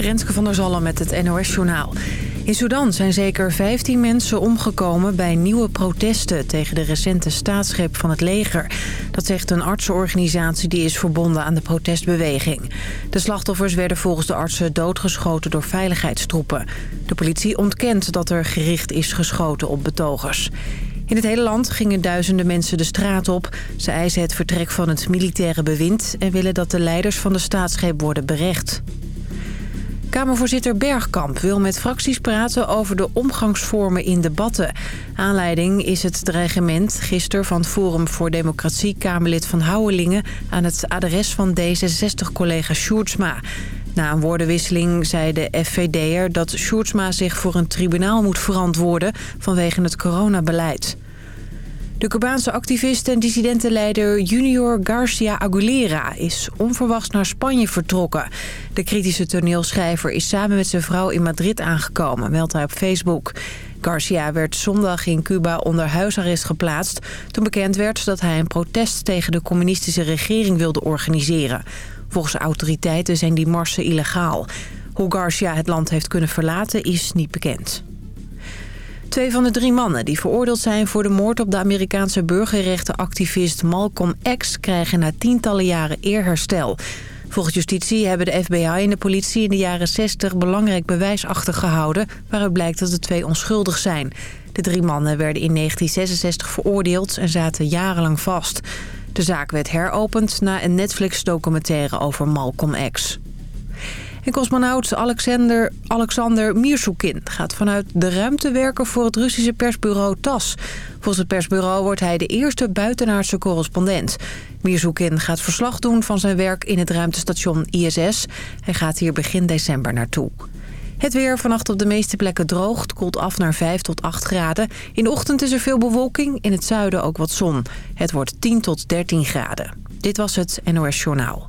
Renske van der Zallen met het NOS-journaal. In Sudan zijn zeker 15 mensen omgekomen bij nieuwe protesten... tegen de recente staatsgreep van het leger. Dat zegt een artsenorganisatie die is verbonden aan de protestbeweging. De slachtoffers werden volgens de artsen doodgeschoten door veiligheidstroepen. De politie ontkent dat er gericht is geschoten op betogers. In het hele land gingen duizenden mensen de straat op. Ze eisen het vertrek van het militaire bewind... en willen dat de leiders van de staatsgreep worden berecht. Kamervoorzitter Bergkamp wil met fracties praten over de omgangsvormen in debatten. Aanleiding is het dreigement gisteren van Forum voor Democratie... Kamerlid van Houwelingen aan het adres van D66-collega Sjoerdsma. Na een woordenwisseling zei de FVD'er dat Sjoerdsma zich voor een tribunaal moet verantwoorden vanwege het coronabeleid. De Cubaanse activist en dissidentenleider Junior Garcia Aguilera is onverwachts naar Spanje vertrokken. De kritische toneelschrijver is samen met zijn vrouw in Madrid aangekomen, meldt hij op Facebook. Garcia werd zondag in Cuba onder huisarrest geplaatst... toen bekend werd dat hij een protest tegen de communistische regering wilde organiseren. Volgens autoriteiten zijn die marsen illegaal. Hoe Garcia het land heeft kunnen verlaten is niet bekend. Twee van de drie mannen die veroordeeld zijn voor de moord op de Amerikaanse burgerrechtenactivist Malcolm X krijgen na tientallen jaren eerherstel. Volgens justitie hebben de FBI en de politie in de jaren 60 belangrijk bewijs achtergehouden waaruit blijkt dat de twee onschuldig zijn. De drie mannen werden in 1966 veroordeeld en zaten jarenlang vast. De zaak werd heropend na een Netflix-documentaire over Malcolm X. En cosmonaut Alexander, Alexander gaat vanuit de ruimte werken voor het Russische persbureau TAS. Volgens het persbureau wordt hij de eerste buitenaardse correspondent. Mirsukin gaat verslag doen van zijn werk in het ruimtestation ISS. Hij gaat hier begin december naartoe. Het weer vannacht op de meeste plekken droogt, koelt af naar 5 tot 8 graden. In de ochtend is er veel bewolking, in het zuiden ook wat zon. Het wordt 10 tot 13 graden. Dit was het NOS Journaal.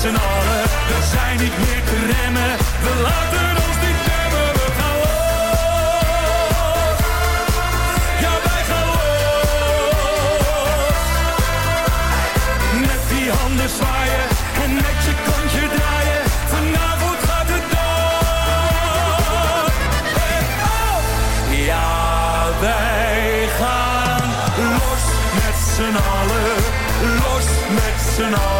z'n. We zijn niet meer te remmen, we laten ons niet remmen. We gaan los, ja wij gaan los. Met die handen zwaaien en met je kontje draaien. Vanavond gaat het dag erop. Ja, wij gaan los met z'n allen. Los met z'n allen.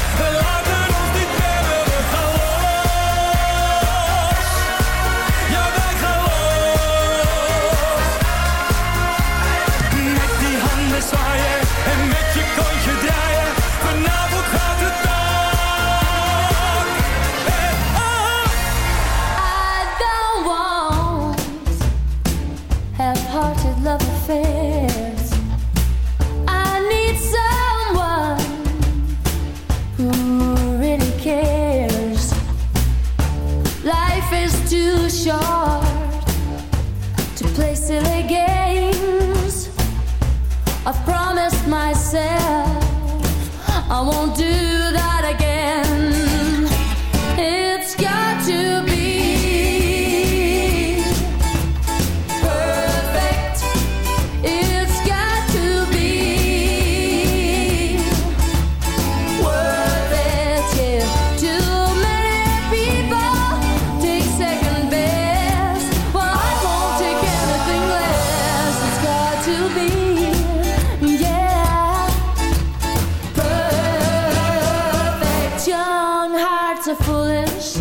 Hearts are foolish.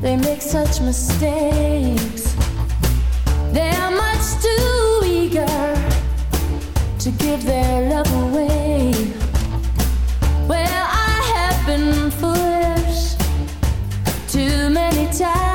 They make such mistakes. They're much too eager to give their love away. Well, I have been foolish too many times.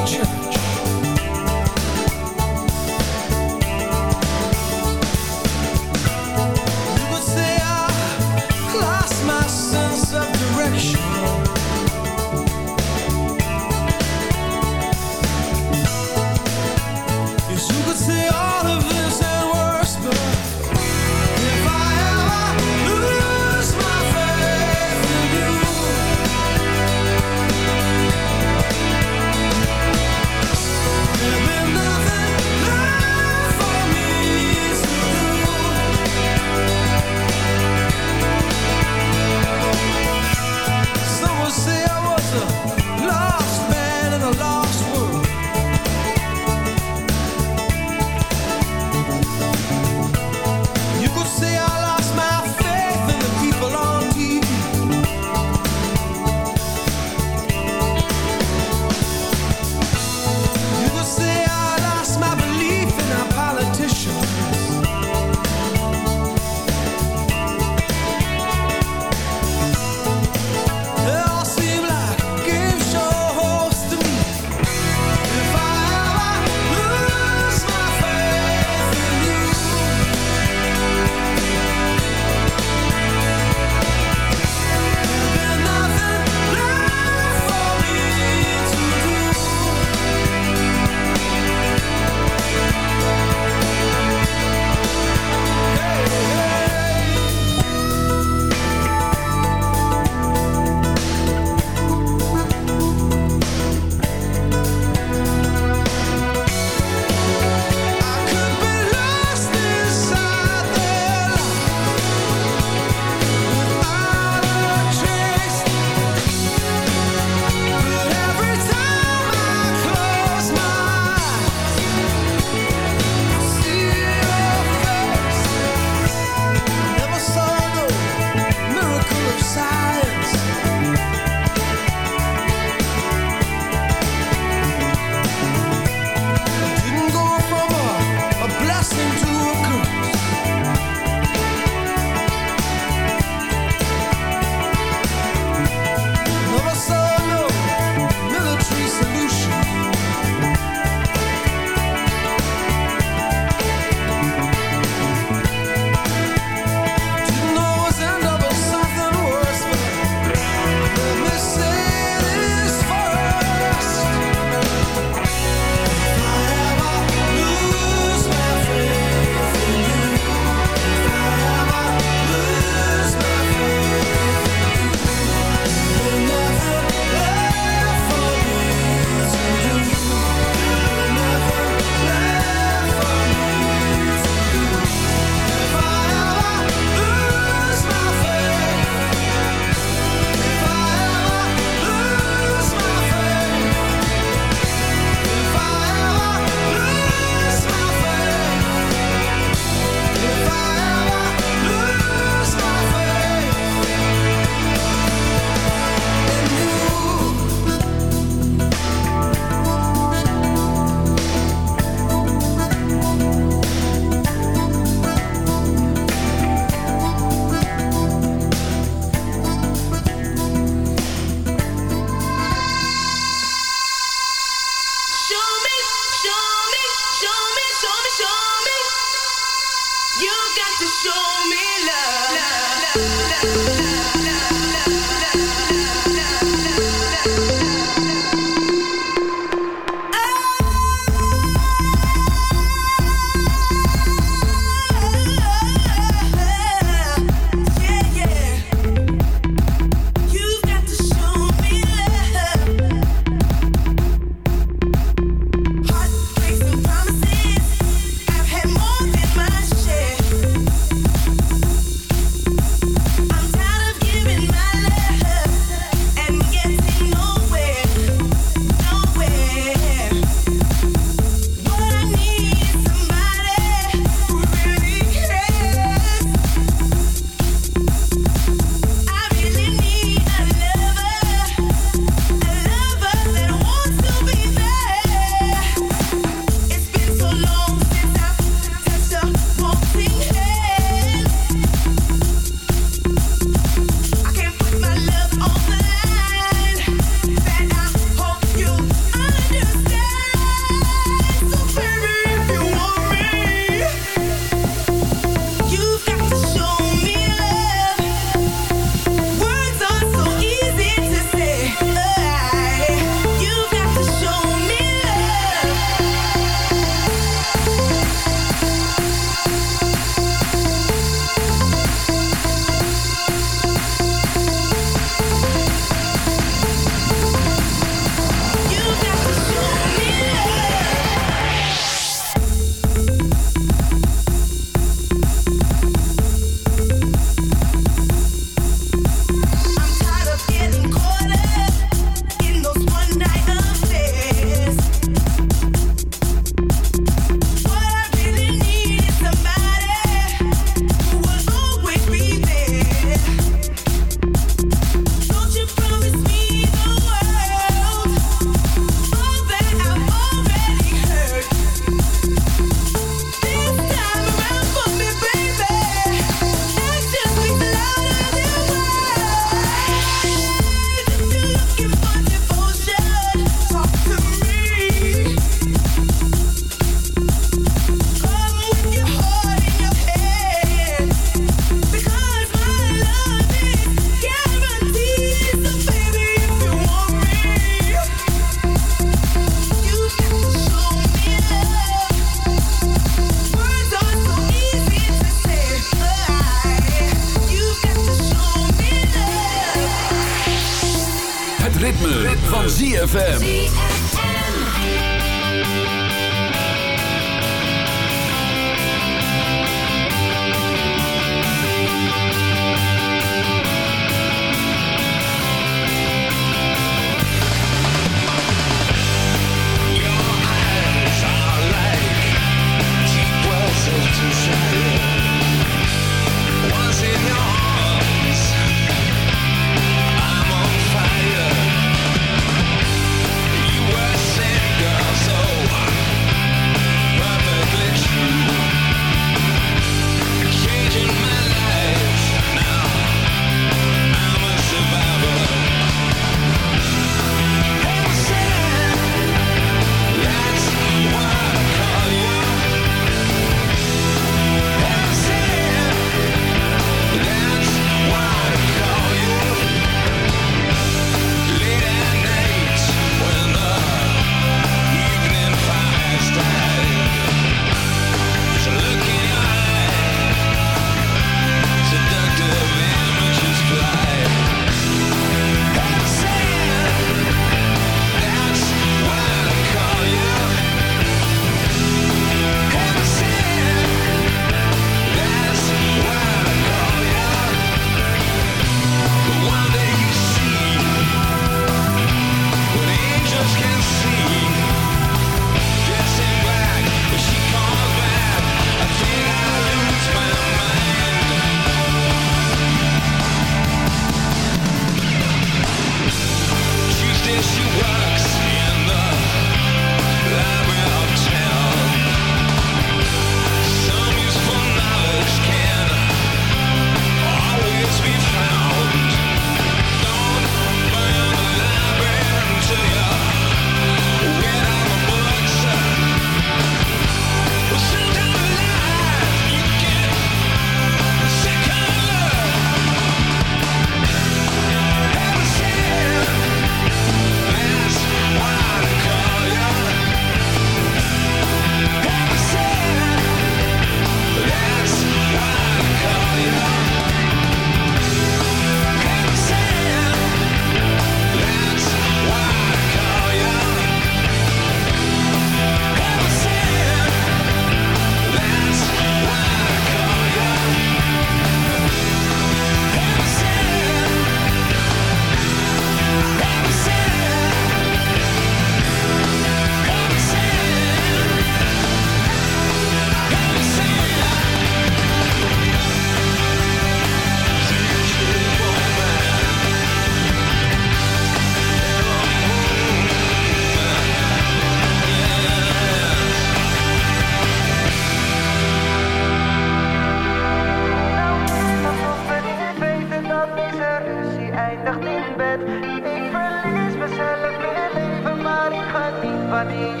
Je.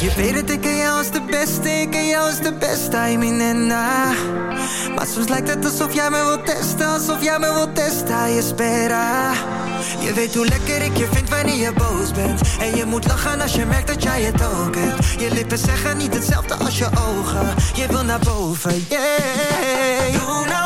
Je weet het, ik ken jou als de beste, ik ken jou als de beste, I mean en na. Maar soms lijkt het alsof jij me wilt testen, alsof jij me wilt testen, je spera. Je weet hoe lekker ik je vind wanneer je boos bent En je moet lachen als je merkt dat jij het ook hebt Je lippen zeggen niet hetzelfde als je ogen Je wil naar boven, yeah Doe nou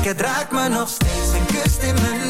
Het raakt me nog steeds en kust in mijn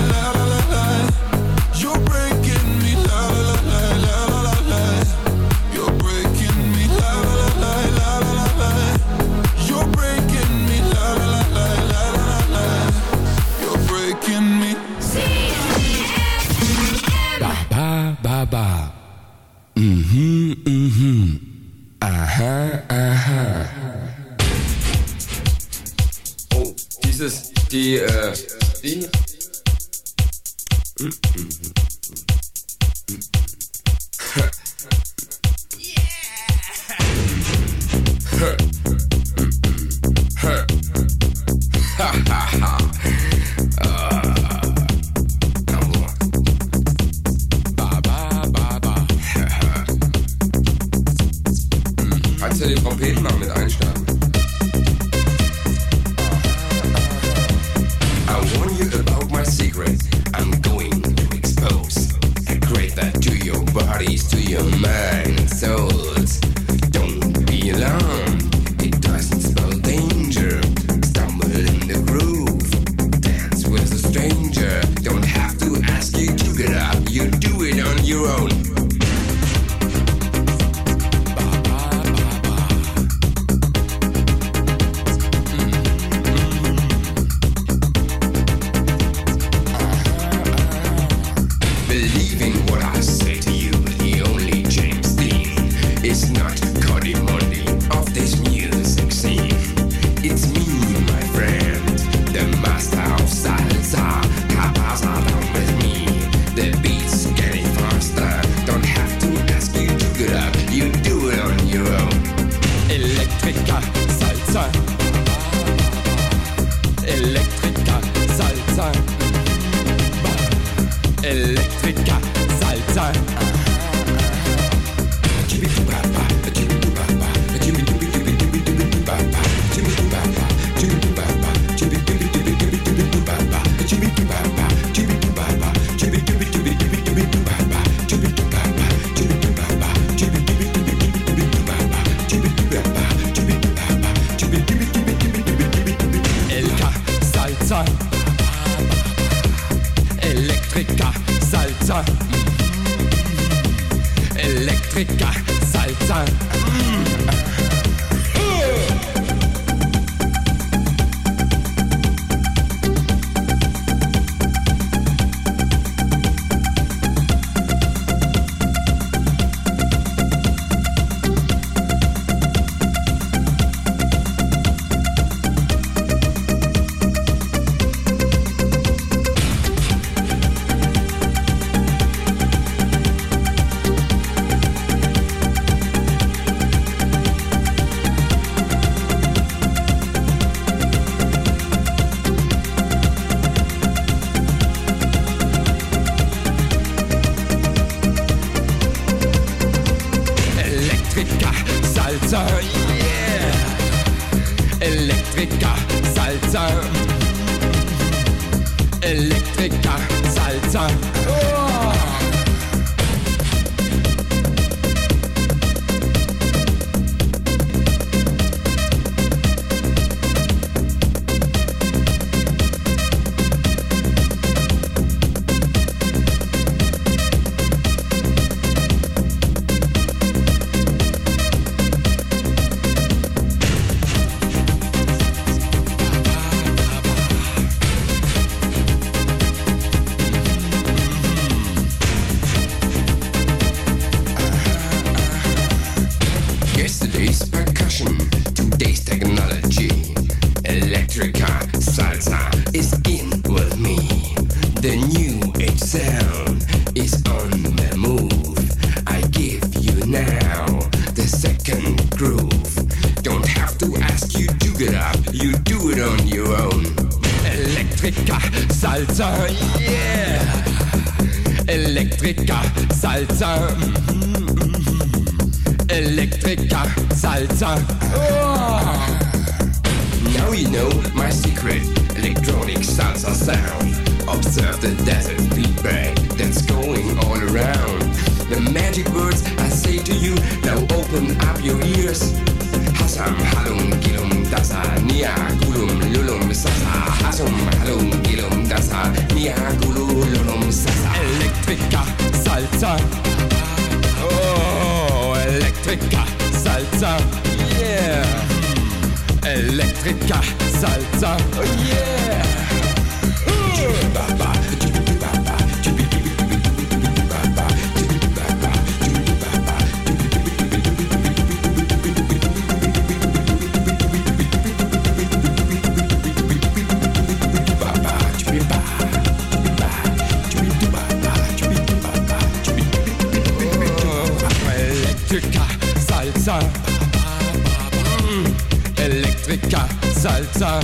Salsa.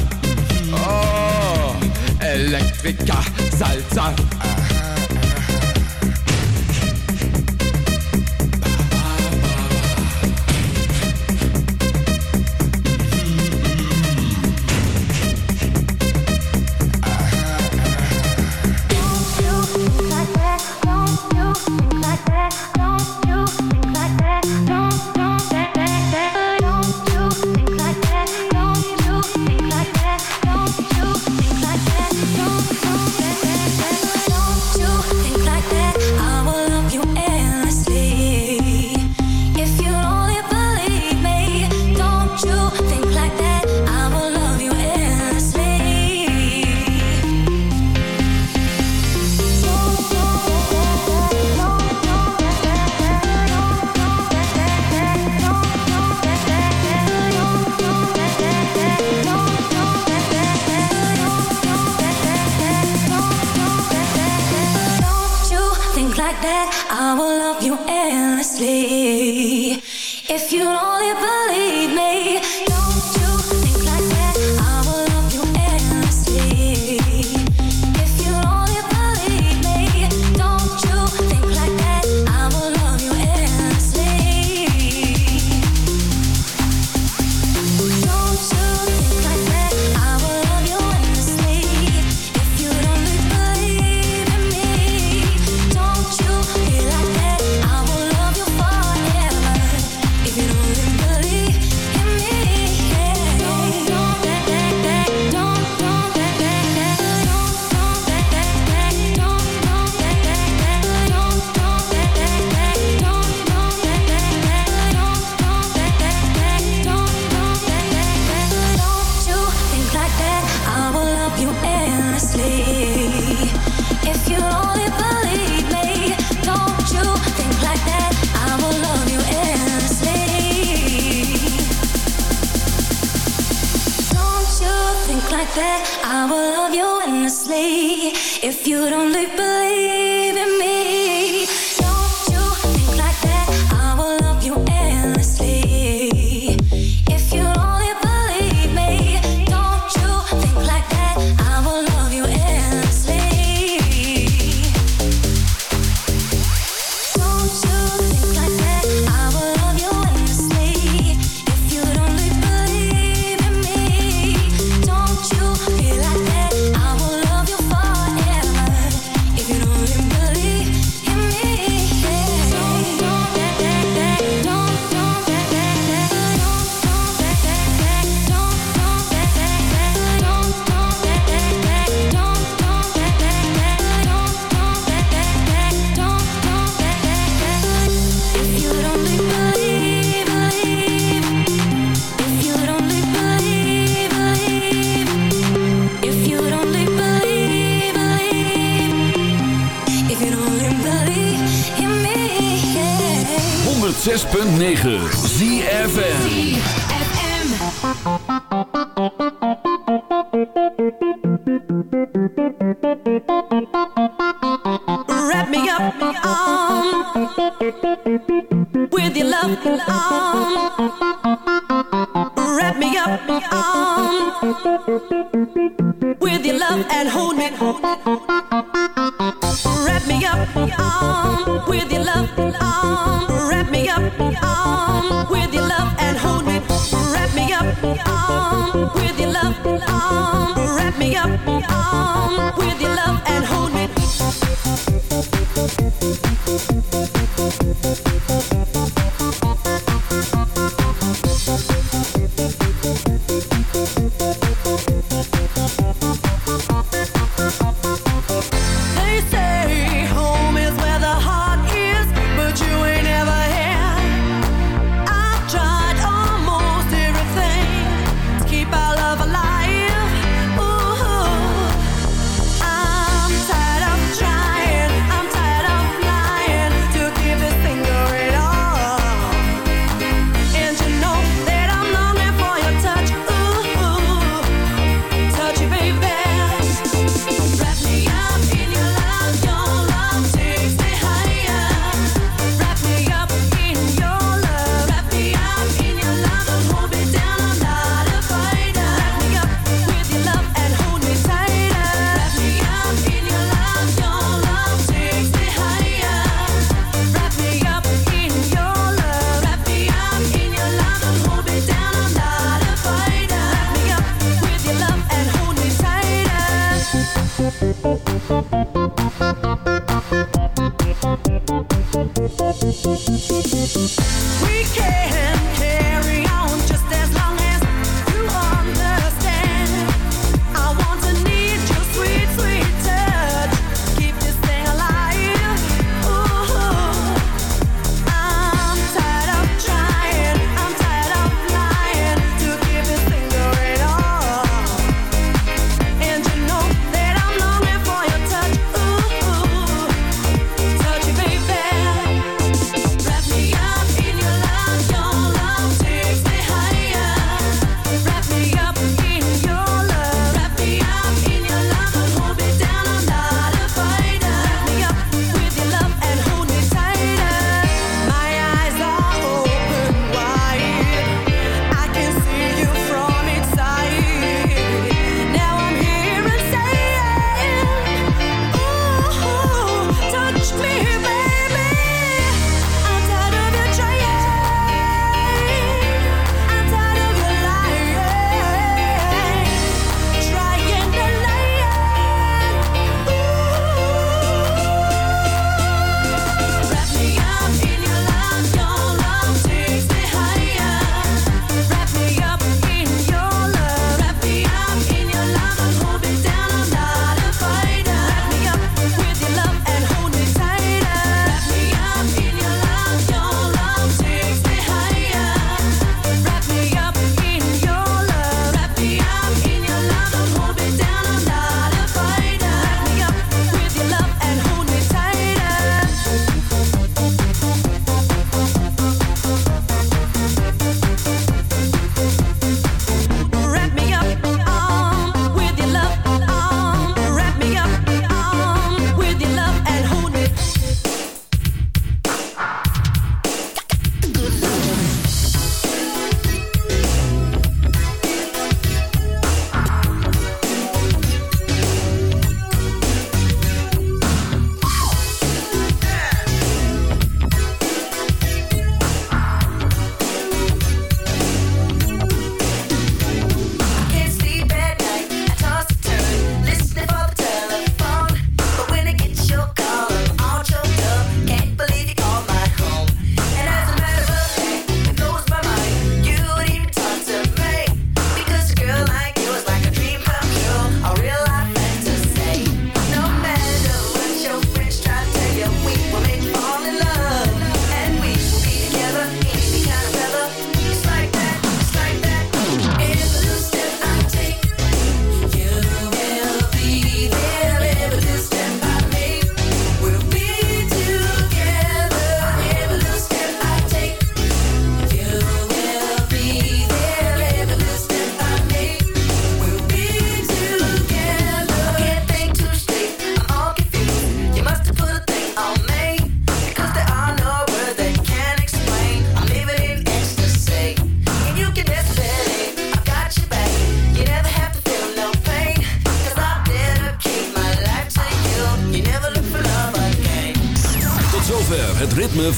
Oh, Electrica salsa.